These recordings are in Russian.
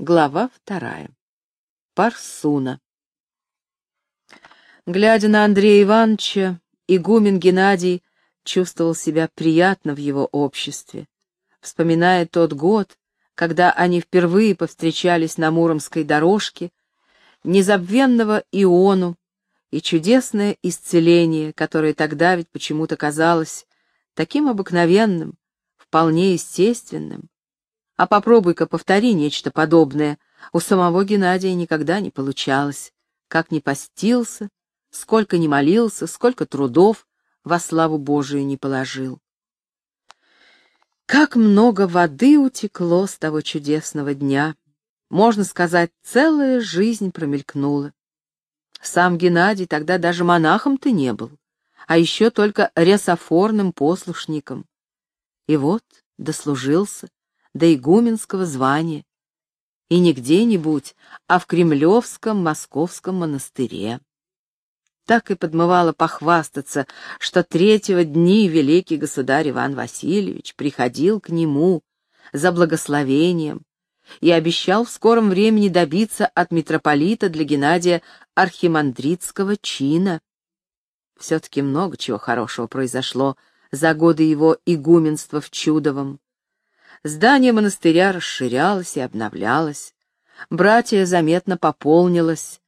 Глава вторая. Парсуна. Глядя на Андрея Ивановича, игумен Геннадий чувствовал себя приятно в его обществе. Вспоминая тот год, когда они впервые повстречались на Муромской дорожке, незабвенного Иону и чудесное исцеление, которое тогда ведь почему-то казалось таким обыкновенным, вполне естественным, а попробуй-ка повтори нечто подобное. У самого Геннадия никогда не получалось. Как ни постился, сколько ни молился, сколько трудов во славу Божию не положил. Как много воды утекло с того чудесного дня. Можно сказать, целая жизнь промелькнула. Сам Геннадий тогда даже монахом-то не был, а еще только ресофорным послушником. И вот дослужился, до игуменского звания, и не где-нибудь, а в Кремлевском московском монастыре. Так и подмывало похвастаться, что третьего дни великий государь Иван Васильевич приходил к нему за благословением и обещал в скором времени добиться от митрополита для Геннадия архимандритского чина. Все-таки много чего хорошего произошло за годы его игуменства в Чудовом. Здание монастыря расширялось и обновлялось. Братья заметно пополнилось.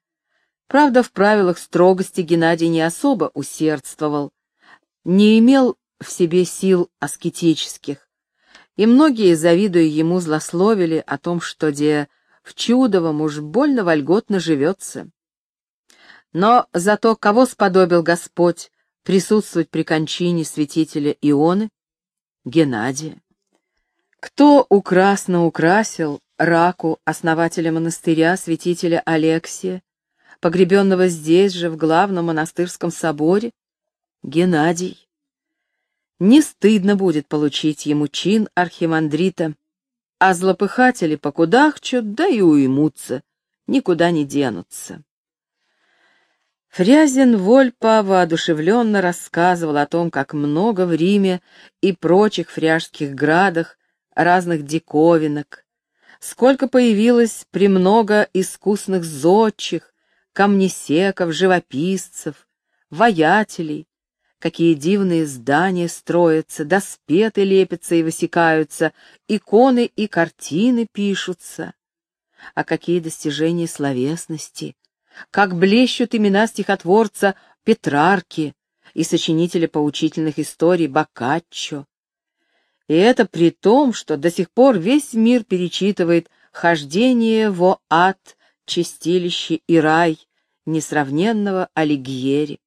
Правда, в правилах строгости Геннадий не особо усердствовал, не имел в себе сил аскетических, и многие, завидуя ему, злословили о том, что где в Чудовом уж больно вольготно живется. Но зато кого сподобил Господь присутствовать при кончине святителя Ионы? Геннадия. Кто украсно украсил раку основателя монастыря святителя Алексия, погребенного здесь же, в главном монастырском соборе? Геннадий. Не стыдно будет получить ему чин архимандрита, а злопыхатели покудахчут, да и уймутся, никуда не денутся. Фрязин Вольпа воодушевленно рассказывал о том, как много в Риме и прочих фряжских градах разных диковинок, сколько появилось премного искусных зодчих, камнесеков, живописцев, воятелей, какие дивные здания строятся, доспеты лепятся и высекаются, иконы и картины пишутся. А какие достижения словесности, как блещут имена стихотворца Петрарки и сочинителя поучительных историй Боккаччо, и это при том, что до сих пор весь мир перечитывает «Хождение во ад», «Чистилище и рай» несравненного Алигьери.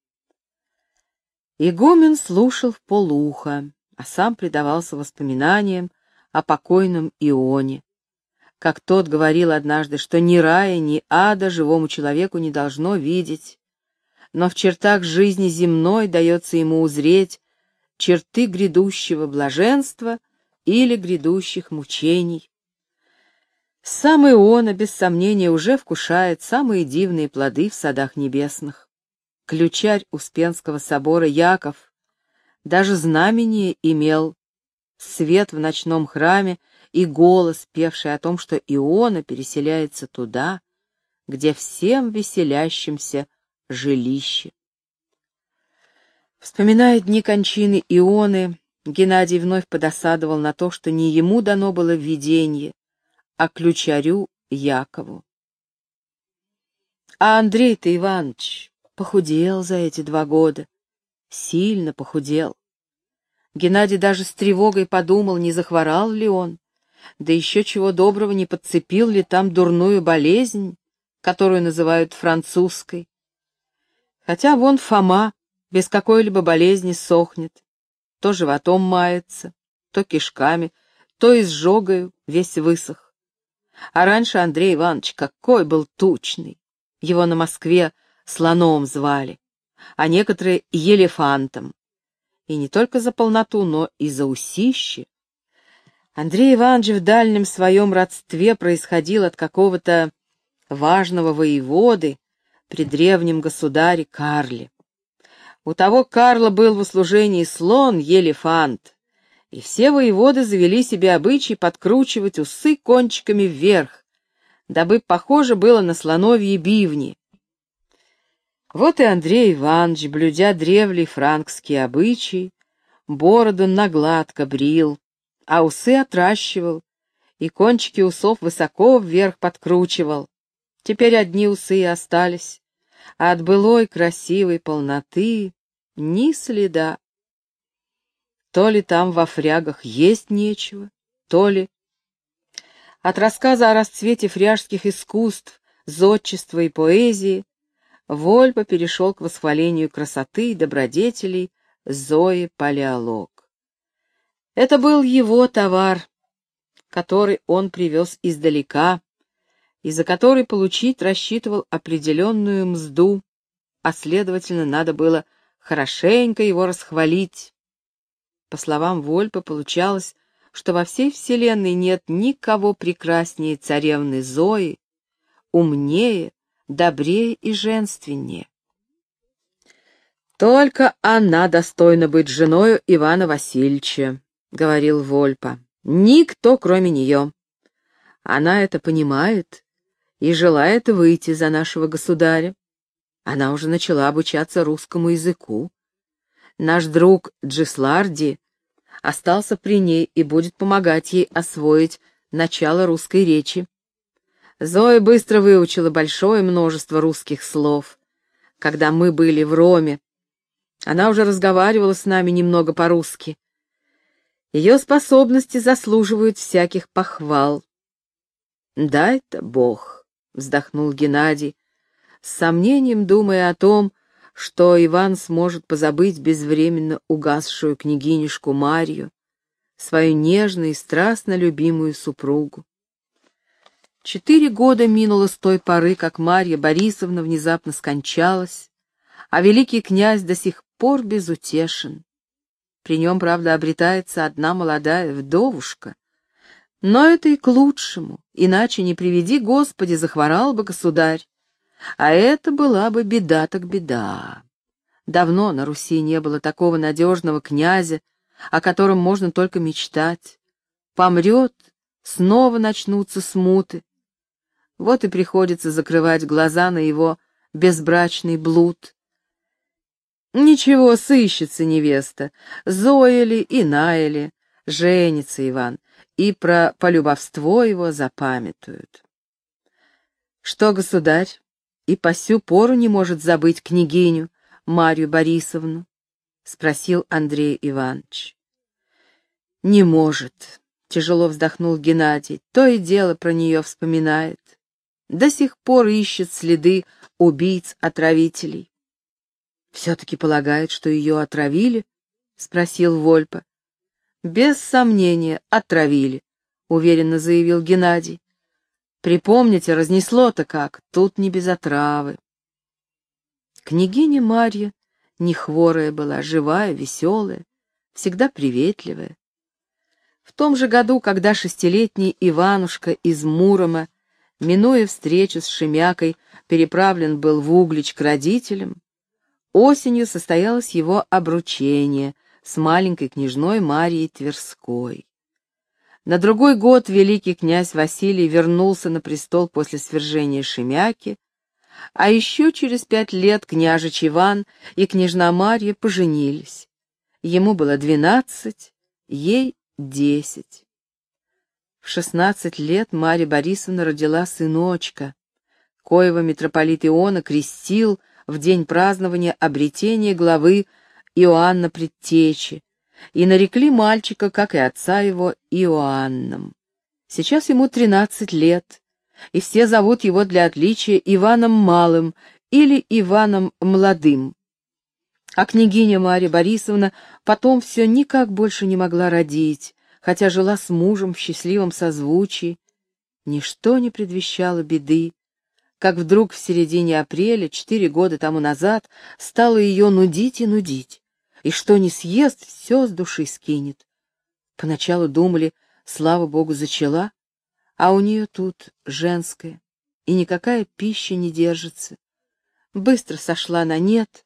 Игумен слушал в полуха, а сам предавался воспоминаниям о покойном Ионе. Как тот говорил однажды, что ни рая, ни ада живому человеку не должно видеть, но в чертах жизни земной дается ему узреть черты грядущего блаженства или грядущих мучений. Сам Иона, без сомнения, уже вкушает самые дивные плоды в садах небесных. Ключарь Успенского собора Яков даже знамение имел, свет в ночном храме и голос, певший о том, что Иона переселяется туда, где всем веселящимся жилище. Вспоминая дни кончины Ионы, Геннадий вновь подосадовал на то, что не ему дано было видение, а ключарю Якову. А Андрей-то Иванович похудел за эти два года, сильно похудел. Геннадий даже с тревогой подумал, не захворал ли он, да еще чего доброго не подцепил ли там дурную болезнь, которую называют французской. Хотя вон Фома без какой-либо болезни сохнет, то животом мается, то кишками, то изжогою весь высох. А раньше Андрей Иванович какой был тучный, его на Москве слоном звали, а некоторые — елефантом. И не только за полноту, но и за усище. Андрей Иванович в дальнем своем родстве происходил от какого-то важного воеводы при древнем государе Карле. У того Карла был в услужении слон, елефант, и все воеводы завели себе обычай подкручивать усы кончиками вверх, дабы похоже было на слоновьи бивни. Вот и Андрей Иванович, блюдя древлей франкские обычаи, бороду нагладко брил, а усы отращивал, и кончики усов высоко вверх подкручивал. Теперь одни усы и остались, а от былой красивой полноты ни следа. То ли там во фрягах есть нечего, то ли... От рассказа о расцвете фряжских искусств, зодчества и поэзии Вольпа перешел к восхвалению красоты и добродетелей Зои Палеолог. Это был его товар, который он привез издалека, и за который получить рассчитывал определенную мзду, а, следовательно, надо было хорошенько его расхвалить. По словам Вольпа, получалось, что во всей вселенной нет никого прекраснее царевны Зои, умнее, добрее и женственнее. Только она достойна быть женою Ивана Васильевича, — говорил Вольпа. Никто, кроме нее. Она это понимает и желает выйти за нашего государя. Она уже начала обучаться русскому языку. Наш друг Джисларди остался при ней и будет помогать ей освоить начало русской речи. Зоя быстро выучила большое множество русских слов. Когда мы были в Роме, она уже разговаривала с нами немного по-русски. Ее способности заслуживают всяких похвал. «Дай-то Бог», — вздохнул Геннадий, с сомнением думая о том, что Иван сможет позабыть безвременно угасшую княгинюшку Марью, свою нежную и страстно любимую супругу. Четыре года минуло с той поры, как Марья Борисовна внезапно скончалась, а великий князь до сих пор безутешен. При нем, правда, обретается одна молодая вдовушка. Но это и к лучшему, иначе не приведи, Господи, захворал бы государь. А это была бы беда так беда. Давно на Руси не было такого надежного князя, о котором можно только мечтать. Помрет, снова начнутся смуты. Вот и приходится закрывать глаза на его безбрачный блуд. Ничего, сыщется невеста, Зоя ли, иная ли, женится Иван, и про полюбовство его запамятуют. Что, государь, и по сю пору не может забыть княгиню Марью Борисовну? — спросил Андрей Иванович. «Не может», — тяжело вздохнул Геннадий, — то и дело про нее вспоминает. До сих пор ищет следы убийц-отравителей. «Все-таки полагает, что ее отравили?» — спросил Вольпа. «Без сомнения, отравили», — уверенно заявил Геннадий. Припомните, разнесло-то как, тут не без отравы. Княгиня Марья не хворая была, живая, веселая, всегда приветливая. В том же году, когда шестилетний Иванушка из Мурома, минуя встречу с Шемякой, переправлен был в Углич к родителям, осенью состоялось его обручение с маленькой княжной Марией Тверской. На другой год великий князь Василий вернулся на престол после свержения Шемяки, а еще через пять лет княжич Иван и княжна Марья поженились. Ему было двенадцать, ей десять. В шестнадцать лет Марья Борисовна родила сыночка, коего митрополит Иона крестил в день празднования обретения главы Иоанна Предтечи, и нарекли мальчика, как и отца его, Иоанном. Сейчас ему тринадцать лет, и все зовут его для отличия Иваном Малым или Иваном Младым. А княгиня Марья Борисовна потом все никак больше не могла родить, хотя жила с мужем в счастливом созвучии. Ничто не предвещало беды, как вдруг в середине апреля, четыре года тому назад, стало ее нудить и нудить и что не съест, все с души скинет. Поначалу думали, слава богу, зачала, а у нее тут женская, и никакая пища не держится. Быстро сошла на нет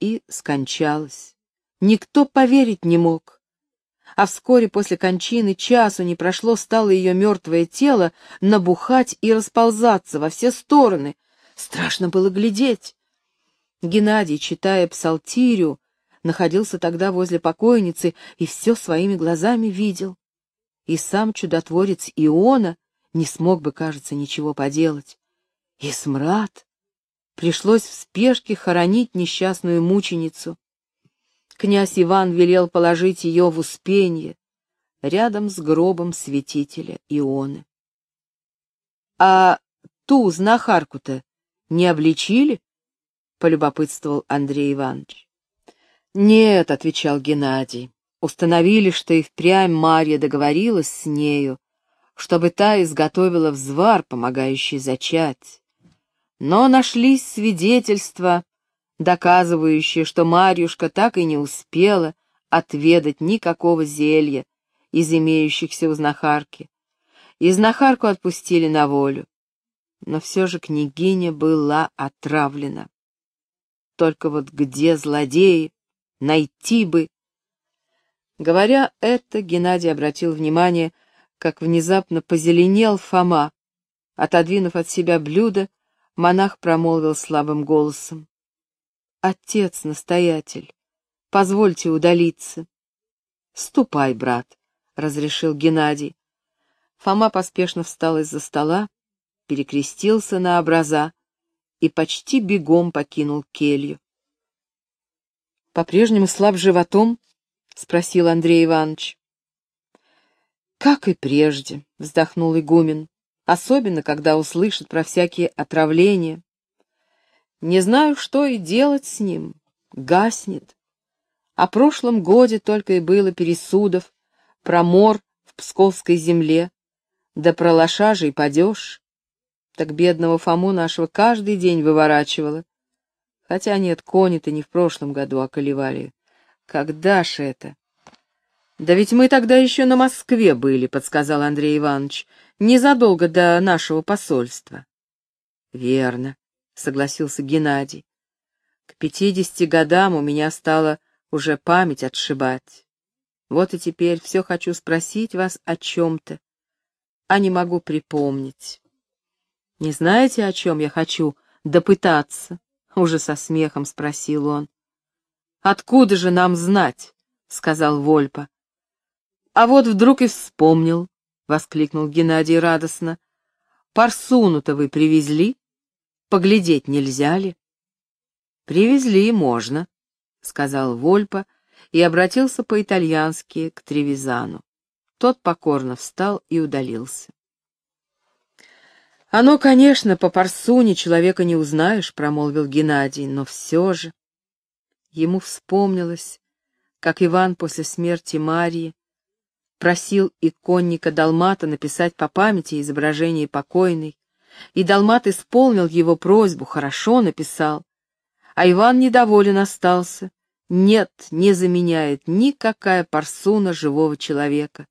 и скончалась. Никто поверить не мог. а вскоре после кончины часу не прошло, стало ее мертвое тело набухать и расползаться во все стороны. Страшно было глядеть. Геннадий, читая псалтирию, находился тогда возле покойницы и все своими глазами видел. И сам чудотворец Иона не смог бы, кажется, ничего поделать. И смрад. Пришлось в спешке хоронить несчастную мученицу князь Иван велел положить ее в Успенье, рядом с гробом святителя Ионы. — А ту знахарку-то не обличили? — полюбопытствовал Андрей Иванович. — Нет, — отвечал Геннадий, — установили, что и впрямь Марья договорилась с нею, чтобы та изготовила взвар, помогающий зачать. Но нашлись свидетельства, доказывающее, что Марьюшка так и не успела отведать никакого зелья из имеющихся у знахарки. И знахарку отпустили на волю. Но все же княгиня была отравлена. Только вот где злодеи? Найти бы. Говоря это, Геннадий обратил внимание, как внезапно позеленел Фома. Отодвинув от себя блюдо, монах промолвил слабым голосом. Отец-настоятель, позвольте удалиться. Ступай, брат, — разрешил Геннадий. Фома поспешно встал из-за стола, перекрестился на образа и почти бегом покинул келью. — По-прежнему слаб животом? — спросил Андрей Иванович. — Как и прежде, — вздохнул игумен, — особенно, когда услышит про всякие отравления. Не знаю, что и делать с ним. Гаснет. О прошлом годе только и было пересудов, про мор в Псковской земле, да про лошажий падеж. Так бедного Фому нашего каждый день выворачивало. Хотя нет, кони-то не в прошлом году околевали. Когда ж это? Да ведь мы тогда еще на Москве были, подсказал Андрей Иванович, незадолго до нашего посольства. Верно согласился Геннадий. К пятидесяти годам у меня стало уже память отшибать. Вот и теперь все хочу спросить вас о чем-то, а не могу припомнить. Не знаете, о чем я хочу допытаться? Уже со смехом спросил он. Откуда же нам знать? сказал Вольпа. А вот вдруг и вспомнил, воскликнул Геннадий радостно. Парсуну-то вы привезли? Поглядеть нельзя ли? Привезли, можно, сказал Вольпа и обратился по-итальянски к Тревизану. Тот покорно встал и удалился. «Оно, конечно, по парсуне человека не узнаешь», — промолвил Геннадий, — «но все же...» Ему вспомнилось, как Иван после смерти Марии просил иконника Далмата написать по памяти изображение покойной, и Далмат исполнил его просьбу, хорошо написал. А Иван недоволен остался. Нет, не заменяет никакая парсуна живого человека.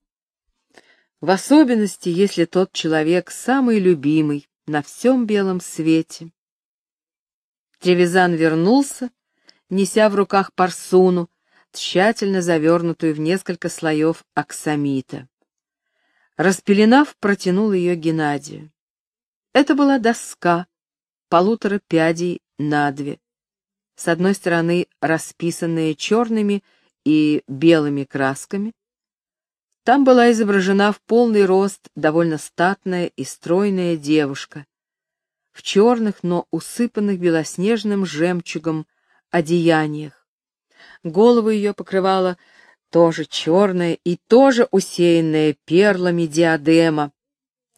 В особенности, если тот человек самый любимый на всем белом свете. Тревизан вернулся, неся в руках парсуну, тщательно завернутую в несколько слоев аксамита. Распеленав, протянул ее Геннадию. Это была доска, полутора пядей на две. С одной стороны расписанная черными и белыми красками. Там была изображена в полный рост довольно статная и стройная девушка в черных, но усыпанных белоснежным жемчугом одеяниях. Голову ее покрывала тоже черная и тоже усеянная перлами диадема,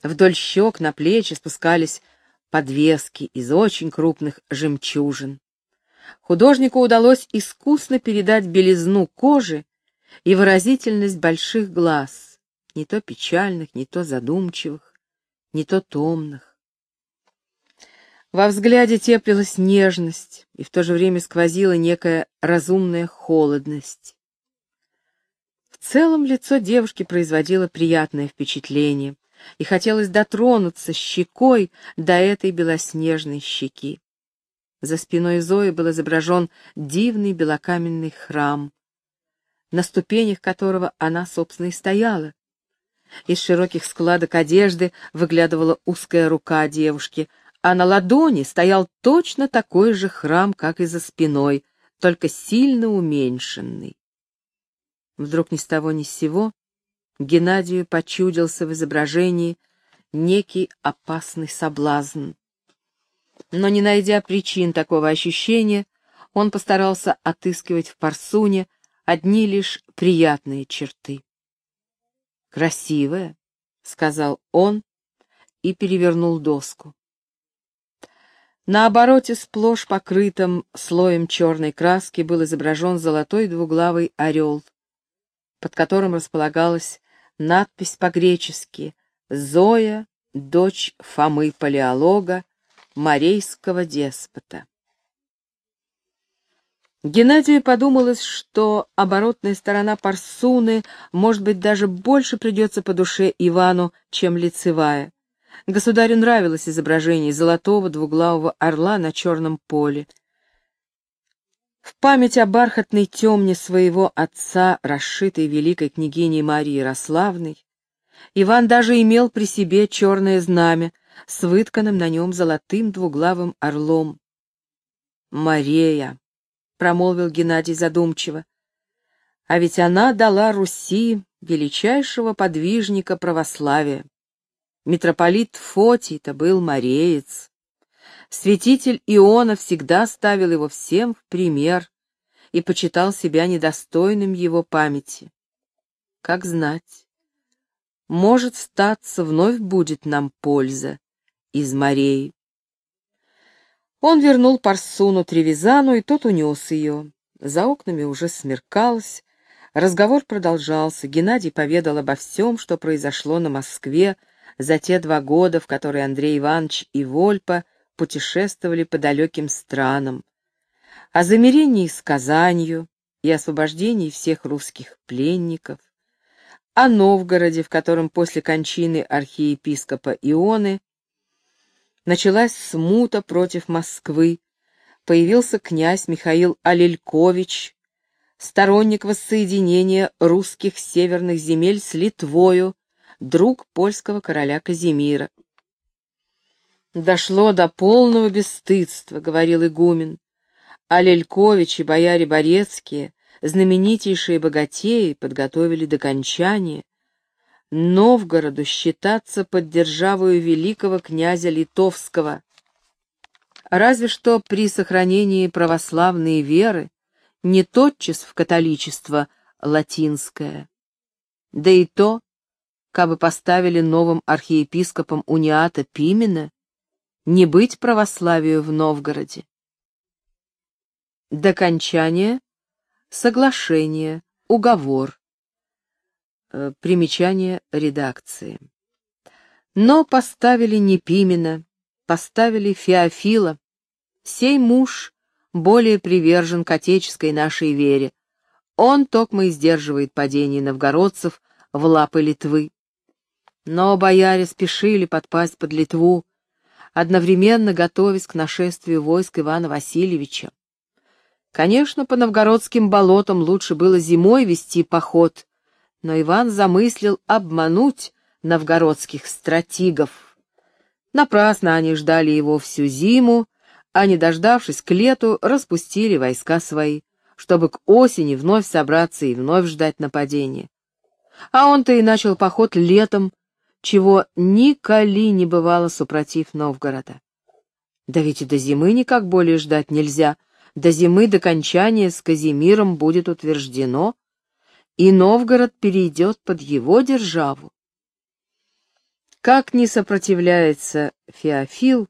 Вдоль щек на плечи спускались подвески из очень крупных жемчужин. Художнику удалось искусно передать белизну кожи и выразительность больших глаз, не то печальных, не то задумчивых, не то томных. Во взгляде теплилась нежность, и в то же время сквозила некая разумная холодность. В целом лицо девушки производило приятное впечатление — и хотелось дотронуться щекой до этой белоснежной щеки. За спиной Зои был изображен дивный белокаменный храм. На ступенях которого она, собственно, и стояла. Из широких складок одежды выглядывала узкая рука девушки, а на ладони стоял точно такой же храм, как и за спиной, только сильно уменьшенный. Вдруг ни с того ни с сего Геннадию почудился в изображении некий опасный соблазн. Но не найдя причин такого ощущения, он постарался отыскивать в Парсуне одни лишь приятные черты. «Красивая», — сказал он и перевернул доску. На обороте, сплошь покрытом слоем черной краски, был изображен золотой двуглавый орел, под которым располагалась надпись по-гречески «Зоя, дочь Фомы Палеолога, морейского деспота». Геннадию подумалось, что оборотная сторона Парсуны, может быть, даже больше придется по душе Ивану, чем лицевая. Государю нравилось изображение золотого двуглавого орла на черном поле. В память о бархатной темне своего отца, расшитой великой княгиней Марии Ярославной, Иван даже имел при себе черное знамя с вытканным на нем золотым двуглавым орлом. «Мария», — промолвил Геннадий задумчиво, — «а ведь она дала Руси величайшего подвижника православия. Митрополит Фотий-то был мореец. Святитель Иона всегда ставил его всем в пример и почитал себя недостойным его памяти. Как знать, может, статься, вновь будет нам польза из морей. Он вернул Парсуну Тревизану, и тот унес ее. За окнами уже смеркалось. Разговор продолжался. Геннадий поведал обо всем, что произошло на Москве, за те два года, в которые Андрей Иванович и Вольпа путешествовали по далеким странам, о замирении с Казанью и освобождении всех русских пленников, о Новгороде, в котором после кончины архиепископа Ионы началась смута против Москвы, появился князь Михаил Алелькович, сторонник воссоединения русских северных земель с Литвою друг польского короля Казимира. «Дошло до полного бесстыдства», — говорил игумен. А и бояре Борецкие, знаменитейшие богатеи, подготовили до кончания Новгороду считаться под державою великого князя Литовского. Разве что при сохранении православной веры не тотчас в католичество латинское. Да и то кабы поставили новым архиепископом униата Пимена, не быть православию в Новгороде. Докончание, соглашение, уговор. Э, примечание редакции. Но поставили не Пимена, поставили Феофила. Сей муж более привержен к отеческой нашей вере. Он токмо издерживает падение новгородцев в лапы Литвы. Но бояре спешили подпасть под Литву, одновременно готовясь к нашествию войск Ивана Васильевича. Конечно, по новгородским болотам лучше было зимой вести поход, но Иван замыслил обмануть новгородских стратигов. Напрасно они ждали его всю зиму, а не дождавшись к лету, распустили войска свои, чтобы к осени вновь собраться и вновь ждать нападения. А он-то и начал поход летом, чего николи не бывало супротив Новгорода. Да ведь и до зимы никак более ждать нельзя. До зимы до кончания с Казимиром будет утверждено, и Новгород перейдет под его державу. Как не сопротивляется Феофил,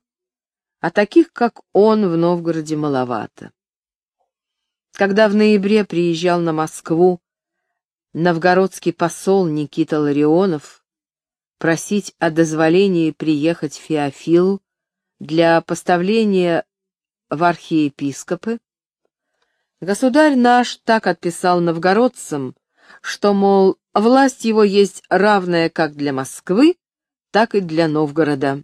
а таких, как он, в Новгороде маловато. Когда в ноябре приезжал на Москву новгородский посол Никита Ларионов, просить о дозволении приехать Феофилу для поставления в архиепископы, государь наш так отписал новгородцам, что, мол, власть его есть равная как для Москвы, так и для Новгорода.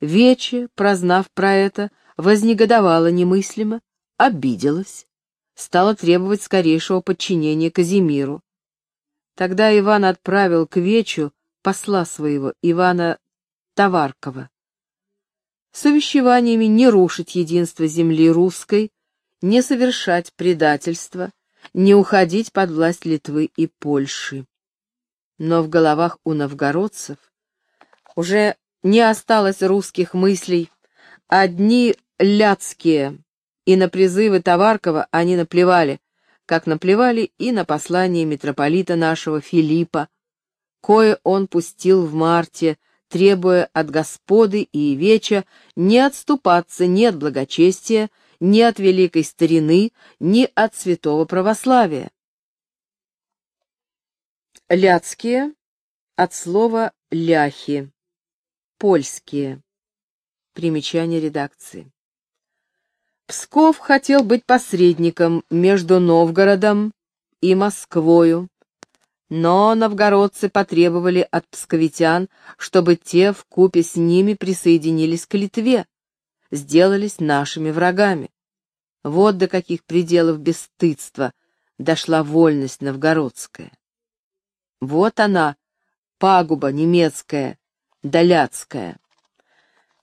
Вече, прознав про это, вознегодовала немыслимо, обиделась, стала требовать скорейшего подчинения Казимиру. Тогда Иван отправил к Вечу посла своего, Ивана Товаркова, с увещеваниями не рушить единство земли русской, не совершать предательства, не уходить под власть Литвы и Польши. Но в головах у новгородцев уже не осталось русских мыслей, одни ляцкие, и на призывы Товаркова они наплевали, как наплевали и на послание митрополита нашего Филиппа, кое он пустил в марте, требуя от господы и веча не отступаться ни от благочестия, ни от великой старины, ни от святого православия. Ляцкие от слова ляхи, польские. Примечание редакции. Псков хотел быть посредником между Новгородом и Москвою, но новгородцы потребовали от псковитян, чтобы те в купе с ними присоединились к Литве, сделались нашими врагами. Вот до каких пределов бесстыдства дошла вольность новгородская. Вот она, пагуба немецкая, доляцкая.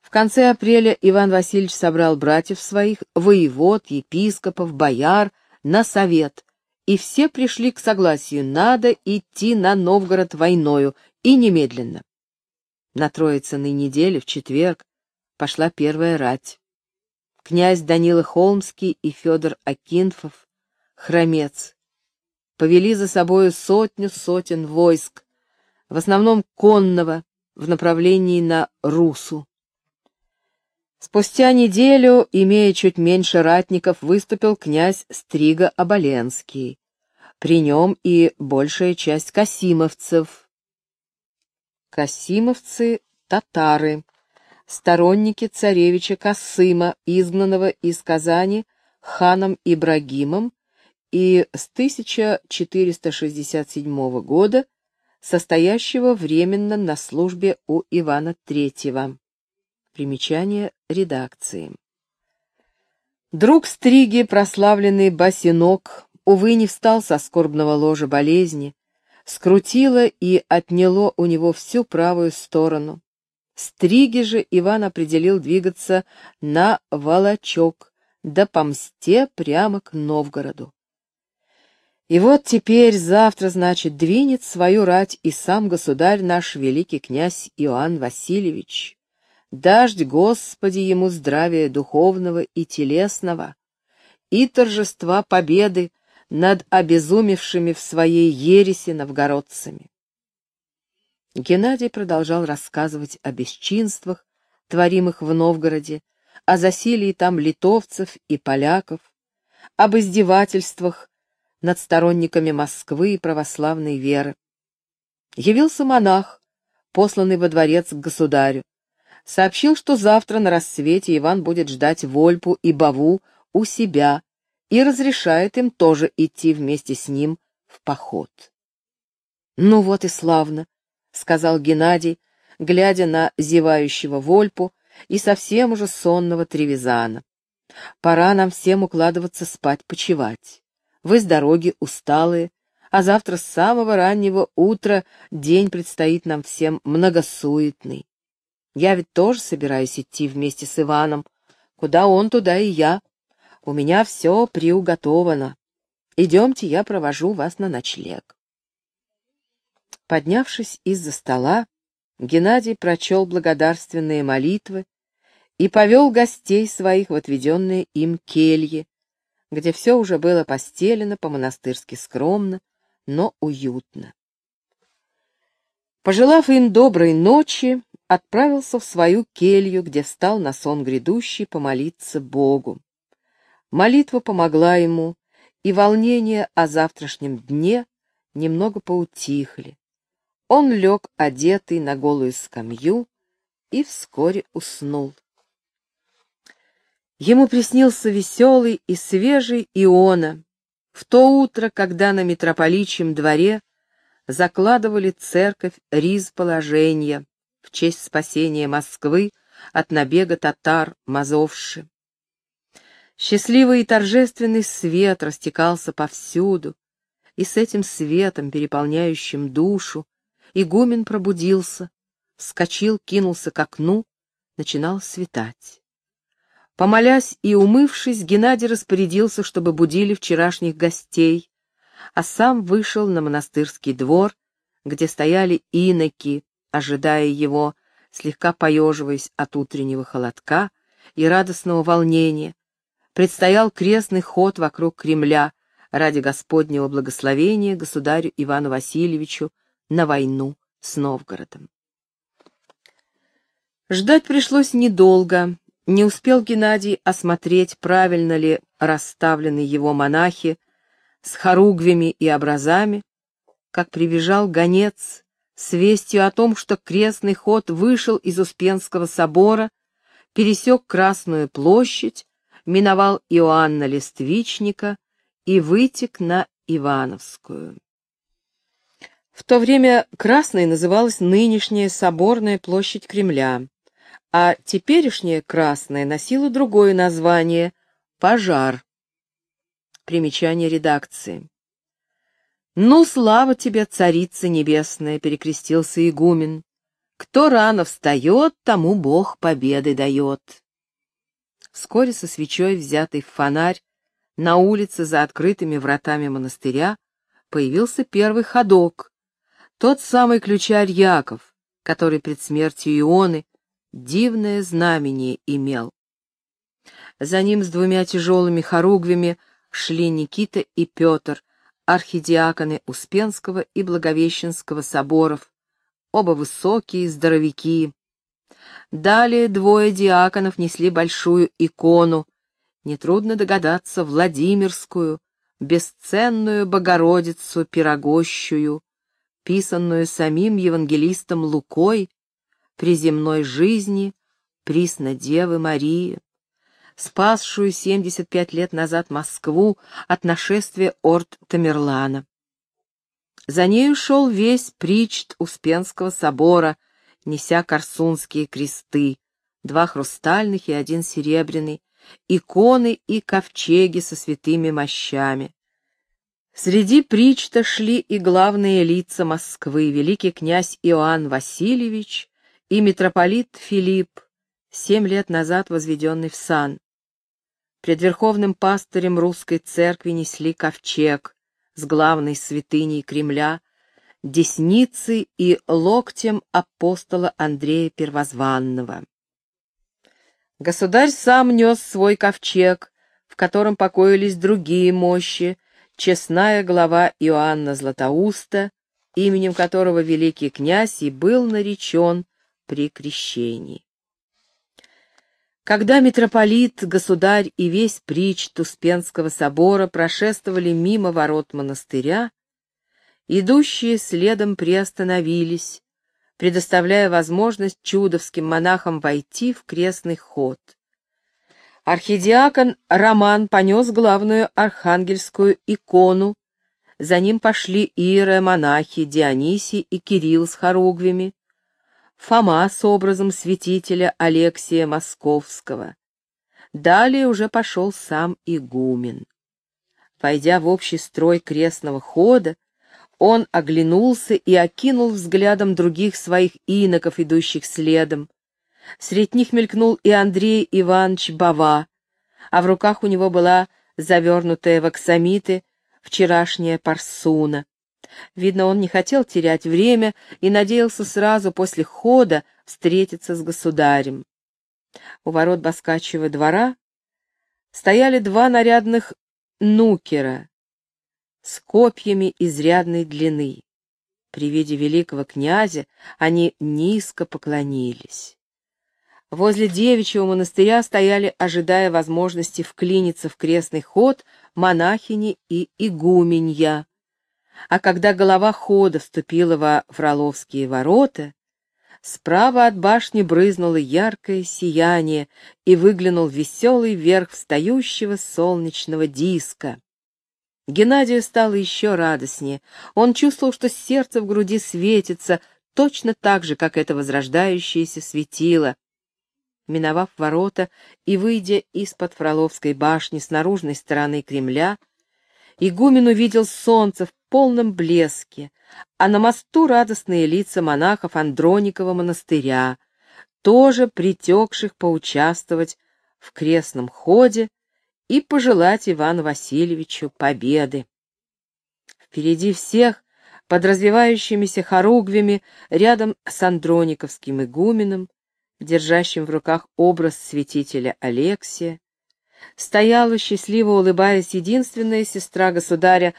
В конце апреля Иван Васильевич собрал братьев своих, воевод, епископов, бояр, на совет, и все пришли к согласию, надо идти на Новгород войною, и немедленно. На Троицыной неделе, в четверг, пошла первая рать. Князь Данила Холмский и Федор Акинфов, хромец, повели за собою сотню сотен войск, в основном конного, в направлении на Русу. Спустя неделю, имея чуть меньше ратников, выступил князь Стрига Оболенский. При нем и большая часть касимовцев. Касимовцы — татары, сторонники царевича Касыма, изгнанного из Казани ханом Ибрагимом и с 1467 года состоящего временно на службе у Ивана III. Примечание редакции. Друг Стриги, прославленный Басинок, увы, не встал со скорбного ложа болезни, скрутило и отняло у него всю правую сторону. Стриги же Иван определил двигаться на Волочок, да по мсте прямо к Новгороду. И вот теперь, завтра, значит, двинет свою рать и сам государь наш великий князь Иоанн Васильевич. Дождь, Господи, ему здравия духовного и телесного, и торжества победы над обезумевшими в своей ереси новгородцами. Геннадий продолжал рассказывать о бесчинствах, творимых в Новгороде, о засилии там литовцев и поляков, об издевательствах над сторонниками Москвы и православной веры. Явился монах, посланный во дворец к государю, сообщил, что завтра на рассвете Иван будет ждать Вольпу и Баву у себя и разрешает им тоже идти вместе с ним в поход. «Ну вот и славно», — сказал Геннадий, глядя на зевающего Вольпу и совсем уже сонного Тревизана. «Пора нам всем укладываться спать, почевать. Вы с дороги усталые, а завтра с самого раннего утра день предстоит нам всем многосуетный. Я ведь тоже собираюсь идти вместе с Иваном. Куда он, туда и я. У меня все приуготовано. Идемте, я провожу вас на ночлег. Поднявшись из-за стола, Геннадий прочел благодарственные молитвы и повел гостей своих в отведенные им кельи, где все уже было постелено по-монастырски скромно, но уютно. Пожелав им доброй ночи, отправился в свою келью, где стал на сон грядущий помолиться Богу. Молитва помогла ему, и волнения о завтрашнем дне немного поутихли. Он лег, одетый на голую скамью, и вскоре уснул. Ему приснился веселый и свежий Иона в то утро, когда на митрополичьем дворе закладывали церковь риз положения в честь спасения Москвы от набега татар Мазовши. Счастливый и торжественный свет растекался повсюду, и с этим светом, переполняющим душу, игумен пробудился, вскочил, кинулся к окну, начинал светать. Помолясь и умывшись, Геннадий распорядился, чтобы будили вчерашних гостей, а сам вышел на монастырский двор, где стояли иноки, ожидая его, слегка поеживаясь от утреннего холодка и радостного волнения. Предстоял крестный ход вокруг Кремля ради Господнего благословения государю Ивану Васильевичу на войну с Новгородом. Ждать пришлось недолго. Не успел Геннадий осмотреть, правильно ли расставлены его монахи с хоругвями и образами, как прибежал гонец с вестью о том, что крестный ход вышел из Успенского собора, пересек Красную площадь, миновал Иоанна Листвичника и вытек на Ивановскую. В то время Красной называлась нынешняя Соборная площадь Кремля, а теперешняя Красная носила другое название — Пожар. Примечание редакции. «Ну, слава тебе, царица небесная!» — перекрестился игумен. «Кто рано встает, тому Бог победы дает». Вскоре со свечой, взятой в фонарь, на улице за открытыми вратами монастыря появился первый ходок, тот самый ключарь Яков, который пред смертью Ионы дивное знамение имел. За ним с двумя тяжелыми хоругвями шли Никита и Петр, архидиаконы Успенского и Благовещенского соборов, оба высокие, здоровяки. Далее двое диаконов несли большую икону, нетрудно догадаться, Владимирскую, бесценную Богородицу пирогощую, писанную самим евангелистом Лукой при земной жизни присно Девы Марии спасшую 75 лет назад Москву от нашествия орд Тамерлана. За нею шел весь причт Успенского собора, неся корсунские кресты, два хрустальных и один серебряный, иконы и ковчеги со святыми мощами. Среди причта шли и главные лица Москвы, великий князь Иоанн Васильевич и митрополит Филипп, семь лет назад возведенный в сан. Пред верховным пастырем русской церкви несли ковчег с главной святыней Кремля, десницей и локтем апостола Андрея Первозванного. Государь сам нес свой ковчег, в котором покоились другие мощи, честная глава Иоанна Златоуста, именем которого великий князь и был наречен при крещении. Когда митрополит, государь и весь притч Туспенского собора прошествовали мимо ворот монастыря, идущие следом приостановились, предоставляя возможность чудовским монахам войти в крестный ход. Архидиакон Роман понес главную архангельскую икону, за ним пошли иеромонахи Дионисий и Кирилл с хоругвями, Фома с образом святителя Алексия Московского. Далее уже пошел сам игумен. Войдя в общий строй крестного хода, он оглянулся и окинул взглядом других своих иноков, идущих следом. Средь них мелькнул и Андрей Иванович Бава, а в руках у него была завернутая в аксамиты вчерашняя парсуна. Видно, он не хотел терять время и надеялся сразу после хода встретиться с государем. У ворот Баскачьего двора стояли два нарядных нукера с копьями изрядной длины. При виде великого князя они низко поклонились. Возле девичьего монастыря стояли, ожидая возможности вклиниться в крестный ход, монахини и игуменья, а когда голова хода вступила во Фроловские ворота, справа от башни брызнуло яркое сияние и выглянул веселый верх встающего солнечного диска. Геннадию стало еще радостнее. Он чувствовал, что сердце в груди светится точно так же, как это возрождающееся светило. Миновав ворота и выйдя из-под Фроловской башни с наружной стороны Кремля, игумен увидел солнце в полном блеске, а на мосту радостные лица монахов Андроникова монастыря, тоже притекших поучаствовать в крестном ходе и пожелать Ивану Васильевичу победы. Впереди всех, под развивающимися хоругвями, рядом с Андрониковским игуменом, держащим в руках образ святителя Алексия, стояла, счастливо улыбаясь, единственная сестра государя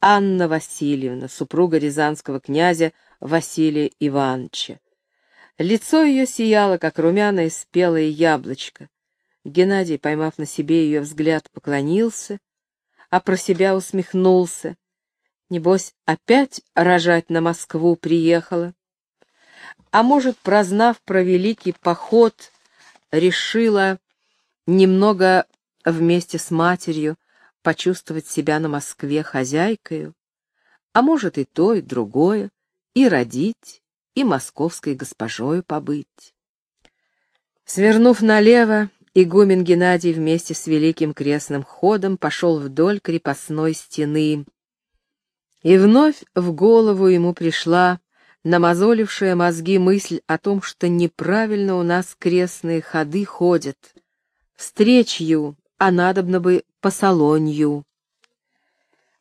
Анна Васильевна, супруга рязанского князя Василия Ивановича. Лицо ее сияло, как румяное спелое яблочко. Геннадий, поймав на себе ее взгляд, поклонился, а про себя усмехнулся. Небось, опять рожать на Москву приехала. А может, прознав про великий поход, решила немного вместе с матерью почувствовать себя на Москве хозяйкою, а может и то, и другое, и родить, и московской госпожою побыть. Свернув налево, игумен Геннадий вместе с великим крестным ходом пошел вдоль крепостной стены. И вновь в голову ему пришла намазолившая мозги мысль о том, что неправильно у нас крестные ходы ходят. Встречью, а надобно бы по салонью.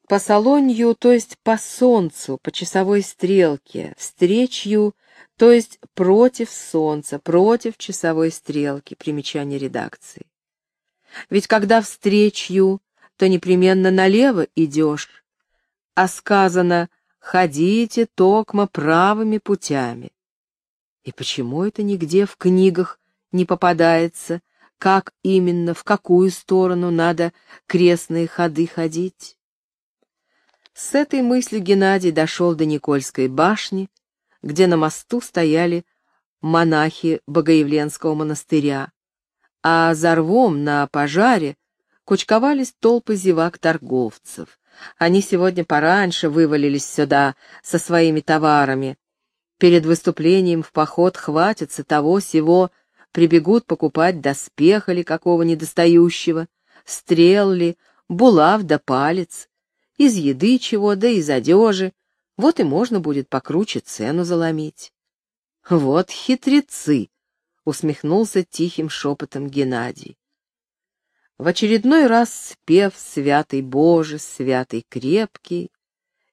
По салонью, то есть по солнцу, по часовой стрелке, встречью, то есть против солнца, против часовой стрелки, примечание редакции. Ведь когда встречью, то непременно налево идешь, а сказано «ходите токмо правыми путями». И почему это нигде в книгах не попадается, как именно, в какую сторону надо крестные ходы ходить. С этой мыслью Геннадий дошел до Никольской башни, где на мосту стояли монахи Богоявленского монастыря, а за рвом на пожаре кучковались толпы зевак-торговцев. Они сегодня пораньше вывалились сюда со своими товарами. Перед выступлением в поход хватится того-сего прибегут покупать доспех или какого недостающего, стрел ли, булав да палец, из еды чего, да из одежи, вот и можно будет покруче цену заломить. Вот хитрецы, — усмехнулся тихим шепотом Геннадий. В очередной раз спев «Святый Боже, святый крепкий»,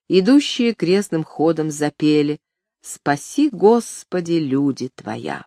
идущие крестным ходом запели «Спаси, Господи, люди Твоя».